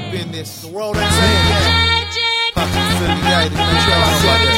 up in this. The world ain't. Pop affiliated, man. You already know Let that.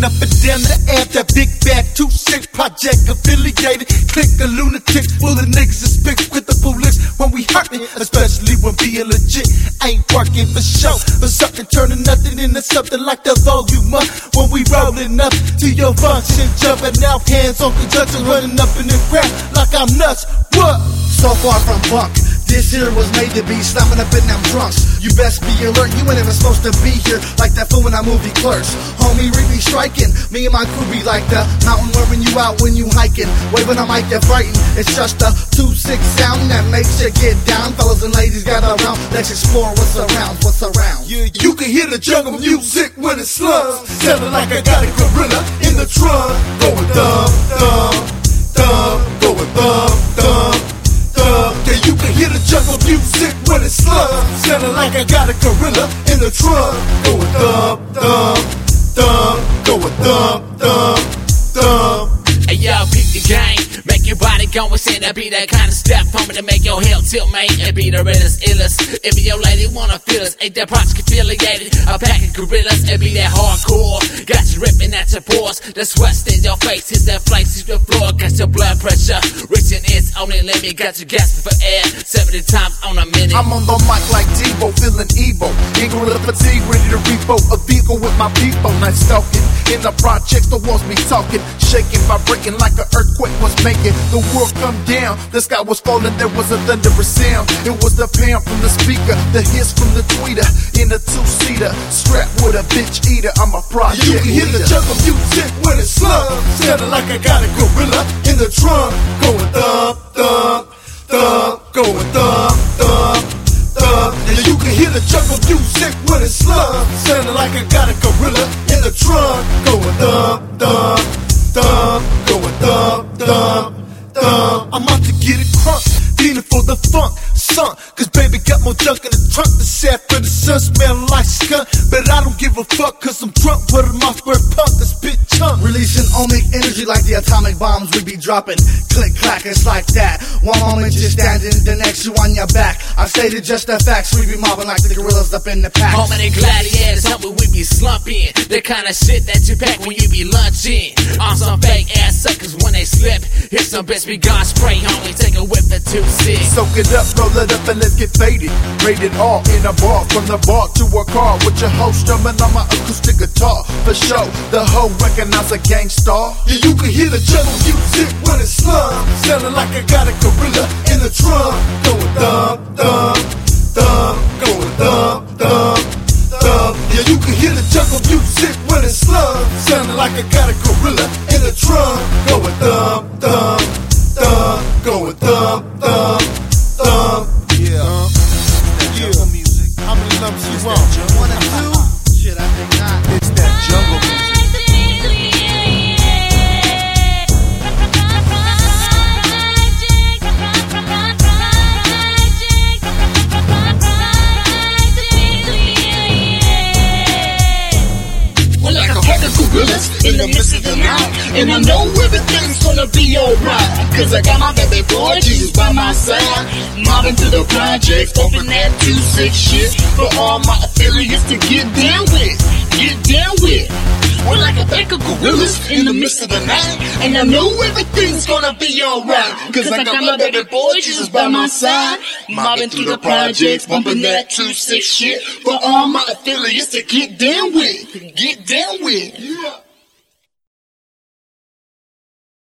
We up and down the air, that big bad two six project affiliated. Click a lunatic, full of niggas is picked with the police when we hurtin', especially when being legit. Ain't working for show, but something turning nothing into something like the volume up. When we rollin' up to your function, jumping out, hands on the conjunction, running up in the crowd like I'm nuts. What? So far from bunk. This here was made to be slamming up in them drunks. You best be alert, you ain't even supposed to be here like that fool in that movie Clerks. Homie, really striking. Me and my crew be like the mountain wearing you out when you hiking. Waving I might get frightened. It's just a 2-6 sound that makes you get down. Fellas and ladies gather around. Let's explore what's around, what's around. Yeah, you can hear the jungle music when it slums. Sounding like I got a gorilla in the trunk. Going thump, thump, thump, going thump, thump, thump, thump. Hey yo, peep the game. Make your body go insane. That be that kind of step pumping to make your hell tilt, man. It be the realest, illest. If your lady wanna feel us, ain't that project affiliated? A pack of gorillas, it be that hardcore. Got you ripping at your pores. The sweat in your face, hit that flight to the floor. Got your blood pressure reaching its only limit. Got you gasping for air 70 times on a minute. I'm on the mic like Devo, feeling evil. In gorilla fatigue, ready to repo a vehicle with my people. Night stalking in the project, the walls be talking, shaking, vibrating like an earthquake was making. The world come down, the sky was falling, there was a thunderous sound. It was the pound from the speaker, the hiss from the tweeter. In a two seater, strapped with a bitch eater. I'm a project. You can hear the leader. jungle music when it slums. Sounding like I got a gorilla in the trunk. Going thump, thump, thump, going thump, thump, thump. And you can hear the jungle music when it slums. Sounding like I got a gorilla the trunk. Going thump, thump, thump, going thump, thump, thump. I'm out to get it crunk, feeling for the funk, son. Cause baby got more junk in the trunk than sap for the sun, smell like skunk. But I don't give a fuck cause I'm drunk, put 'em off where punk, this bitch chunk. Releasing ohmic energy like the atomic bombs we be dropping. Click clack, it's like that. One moment you're standing, the next you on your back. I've stated just the facts. We be mobbing like the gorillas up in the pack. Home of the gladiators, homie, we be slumping. The kind of shit that you pack when you be lunching. On some fake ass suckers when they slip. Here's some bitch be gone spray, homie. Take a whip for two six. Soak it up, roll it up, and let's get faded. Rated all in a bar, from the bar to a car with your host strumming on my acoustic guitar. For sure, the hoe recognize a gangstar. Yeah, you can hear the jungle music when it slums. Sounding like I got a gorilla in the trunk. Going thumb, thumb, thump, can hear the jungle music when it slums. Sounding like I got a gorilla in the trunk. Going thump, thump, thump, going thump, thump. And I know everything's gonna be alright. Cause I got my baby boy Jesus by my side. Mobbing through the projects, bumping that 2-6 shit. For all my affiliates to get down with. Get down with. We're like a pack of gorillas in the midst of the night. And I know everything's gonna be alright. Cause I got my baby boy Jesus by my side. Mobbing through the projects, bumping that 2-6 shit. For all my affiliates to get down with. Get down with.